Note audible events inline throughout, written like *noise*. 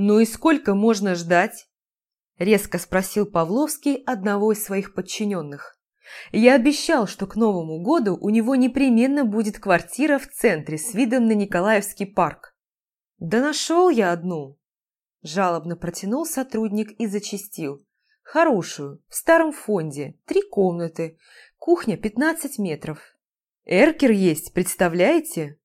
«Ну и сколько можно ждать?» – резко спросил Павловский одного из своих подчиненных. «Я обещал, что к Новому году у него непременно будет квартира в центре с видом на Николаевский парк». «Да нашел я одну!» – жалобно протянул сотрудник и зачастил. «Хорошую, в старом фонде, три комнаты, кухня 15 метров. Эркер есть, представляете?»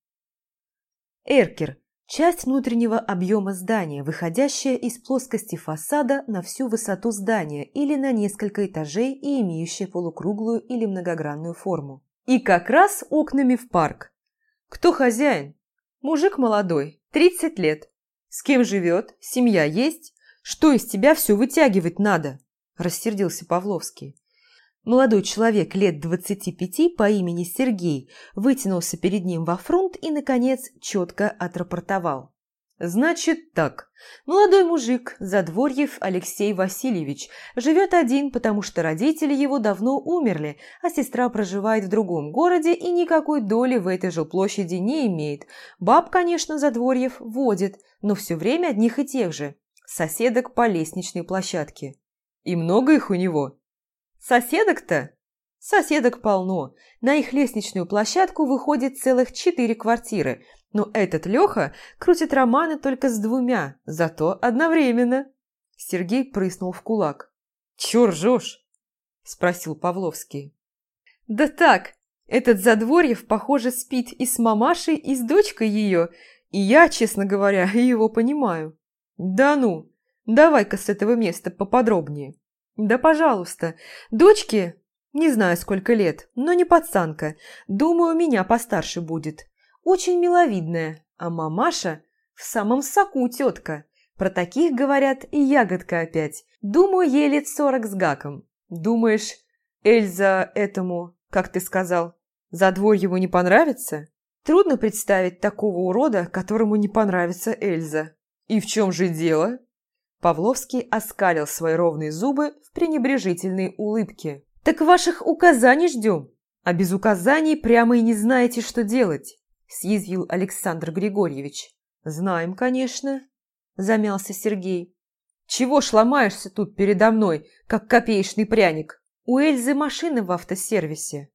Эркер – часть внутреннего объема здания, выходящая из плоскости фасада на всю высоту здания или на несколько этажей и имеющая полукруглую или многогранную форму. И как раз окнами в парк. Кто хозяин? Мужик молодой, 30 лет. С кем живет? Семья есть? Что из тебя все вытягивать надо? Рассердился Павловский. Молодой человек лет двадцати пяти по имени Сергей вытянулся перед ним во фронт и, наконец, четко отрапортовал. «Значит так. Молодой мужик, Задворьев Алексей Васильевич, живет один, потому что родители его давно умерли, а сестра проживает в другом городе и никакой доли в этой же площади не имеет. Баб, конечно, Задворьев водит, но все время одних и тех же. Соседок по лестничной площадке. И много их у него?» Соседок-то? Соседок полно. На их лестничную площадку выходит целых четыре квартиры. Но этот Леха крутит романы только с двумя, зато одновременно. Сергей прыснул в кулак. «Чё ржёшь?» – спросил Павловский. «Да так, этот Задворьев, похоже, спит и с мамашей, и с дочкой ее, и я, честно говоря, *laughs* его понимаю. Да ну, давай-ка с этого места поподробнее». «Да, пожалуйста. Дочке, не знаю сколько лет, но не пацанка. Думаю, меня постарше будет. Очень миловидная. А мамаша в самом соку тетка. Про таких говорят и ягодка опять. Думаю, ей лет сорок с гаком. Думаешь, Эльза этому, как ты сказал, за двор его не понравится? Трудно представить такого урода, которому не понравится Эльза. И в чем же дело? Павловский оскалил свои ровные зубы в пренебрежительной улыбке. «Так ваших указаний ждем, а без указаний прямо и не знаете, что делать», съязвил Александр Григорьевич. «Знаем, конечно», замялся Сергей. «Чего ж ломаешься тут передо мной, как копеечный пряник? У Эльзы машина в автосервисе».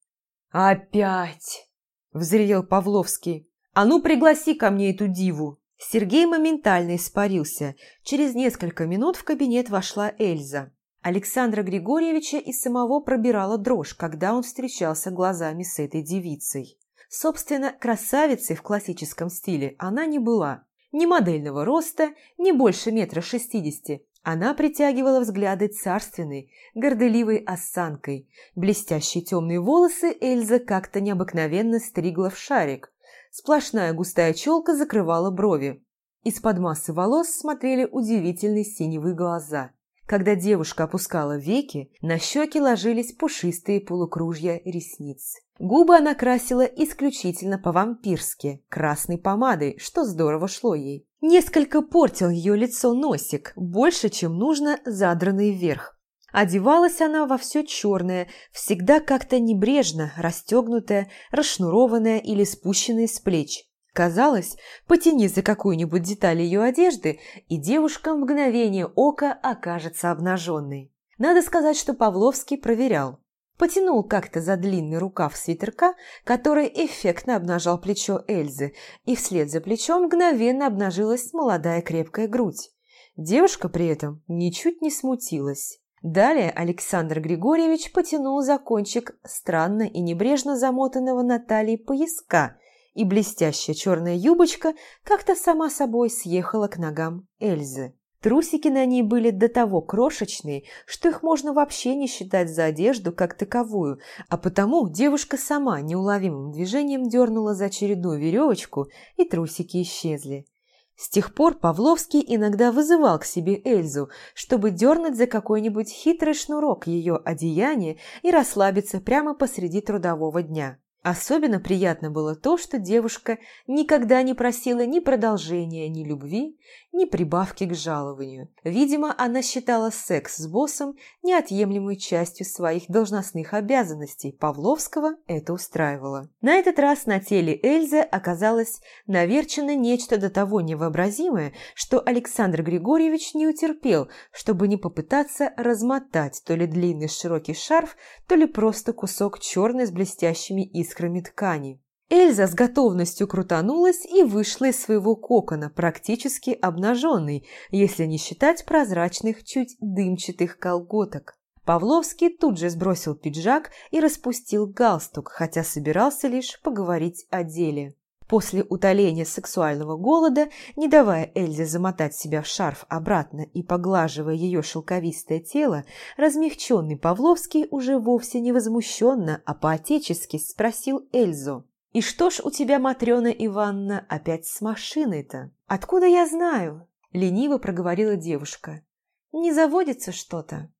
«Опять!» – взревел Павловский. «А ну, пригласи ко мне эту диву!» Сергей моментально испарился. Через несколько минут в кабинет вошла Эльза. Александра Григорьевича и самого пробирала дрожь, когда он встречался глазами с этой девицей. Собственно, красавицей в классическом стиле она не была. Ни модельного роста, ни больше метра шестидесяти. Она притягивала взгляды царственной, горделивой осанкой. Блестящие темные волосы Эльза как-то необыкновенно стригла в шарик – Сплошная густая челка закрывала брови. Из-под массы волос смотрели удивительные синевые глаза. Когда девушка опускала веки, на щеки ложились пушистые полукружья ресниц. Губы она красила исключительно по-вампирски, красной помадой, что здорово шло ей. Несколько портил ее лицо носик, больше, чем нужно, задранный вверх. Одевалась она во все черное, всегда как-то небрежно, расстегнутая, расшнурованная или спущенная с плеч. Казалось, потяни за какую-нибудь деталь ее одежды, и девушка в мгновение ока окажется обнаженной. Надо сказать, что Павловский проверял. Потянул как-то за длинный рукав свитерка, который эффектно обнажал плечо Эльзы, и вслед за плечом мгновенно обнажилась молодая крепкая грудь. Девушка при этом ничуть не смутилась. Далее Александр Григорьевич потянул за кончик странно и небрежно замотанного на талии пояска, и блестящая черная юбочка как-то сама собой съехала к ногам Эльзы. Трусики на ней были до того крошечные, что их можно вообще не считать за одежду как таковую, а потому девушка сама неуловимым движением дернула за очередную веревочку, и трусики исчезли. С тех пор Павловский иногда вызывал к себе Эльзу, чтобы дернуть за какой-нибудь хитрый шнурок ее одеяния и расслабиться прямо посреди трудового дня. Особенно приятно было то, что девушка никогда не просила ни продолжения, ни любви, ни прибавки к жалованию. Видимо, она считала секс с боссом неотъемлемой частью своих должностных обязанностей. Павловского это устраивало. На этот раз на теле Эльзы оказалось наверчено нечто до того невообразимое, что Александр Григорьевич не утерпел, чтобы не попытаться размотать то ли длинный широкий шарф, то ли просто кусок черный с блестящими искрами ткани. Эльза с готовностью крутанулась и вышла из своего кокона, практически обнаженной, если не считать прозрачных, чуть дымчатых колготок. Павловский тут же сбросил пиджак и распустил галстук, хотя собирался лишь поговорить о деле. После утоления сексуального голода, не давая Эльзе замотать себя в шарф обратно и поглаживая ее шелковистое тело, размягченный Павловский уже вовсе не возмущенно, а по-отечески спросил Эльзу. «И что ж у тебя, Матрена Ивановна, опять с машиной-то?» «Откуда я знаю?» – лениво проговорила девушка. «Не заводится что-то?»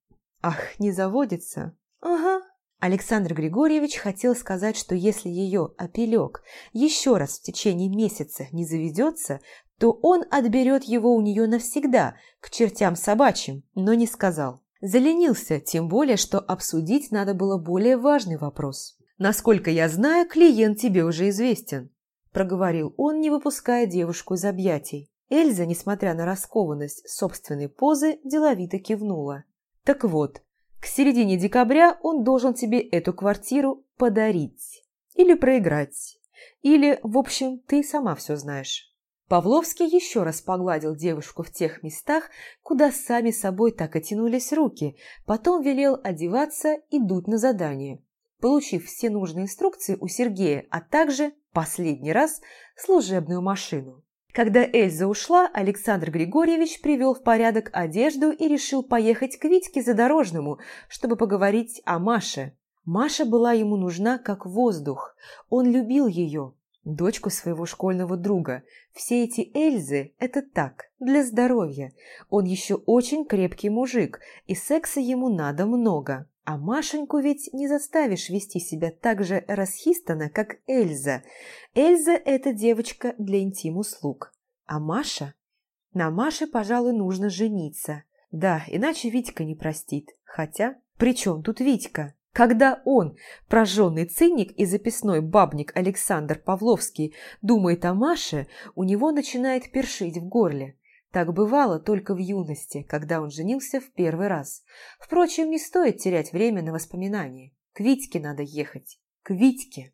«Ах, не заводится?» «Ага». Александр Григорьевич хотел сказать, что если ее опелек еще раз в течение месяца не заведется, то он отберет его у нее навсегда, к чертям собачьим, но не сказал. Заленился, тем более, что обсудить надо было более важный вопрос. «Насколько я знаю, клиент тебе уже известен», – проговорил он, не выпуская девушку из объятий. Эльза, несмотря на раскованность собственной позы, деловито кивнула. «Так вот, к середине декабря он должен тебе эту квартиру подарить. Или проиграть. Или, в общем, ты сама все знаешь». Павловский еще раз погладил девушку в тех местах, куда сами собой так и тянулись руки, потом велел одеваться и дуть на задание получив все нужные инструкции у Сергея, а также, последний раз, служебную машину. Когда Эльза ушла, Александр Григорьевич привел в порядок одежду и решил поехать к Витьке Задорожному, чтобы поговорить о Маше. Маша была ему нужна как воздух. Он любил ее, дочку своего школьного друга. Все эти Эльзы – это так, для здоровья. Он еще очень крепкий мужик, и секса ему надо много. А Машеньку ведь не заставишь вести себя так же расхистанно, как Эльза. Эльза – это девочка для интим-услуг. А Маша? На Маше, пожалуй, нужно жениться. Да, иначе Витька не простит. Хотя, при чем тут Витька? Когда он, прожженный циник и записной бабник Александр Павловский, думает о Маше, у него начинает першить в горле. Так бывало только в юности, когда он женился в первый раз. Впрочем, не стоит терять время на воспоминания. К Витьке надо ехать. К Витьке.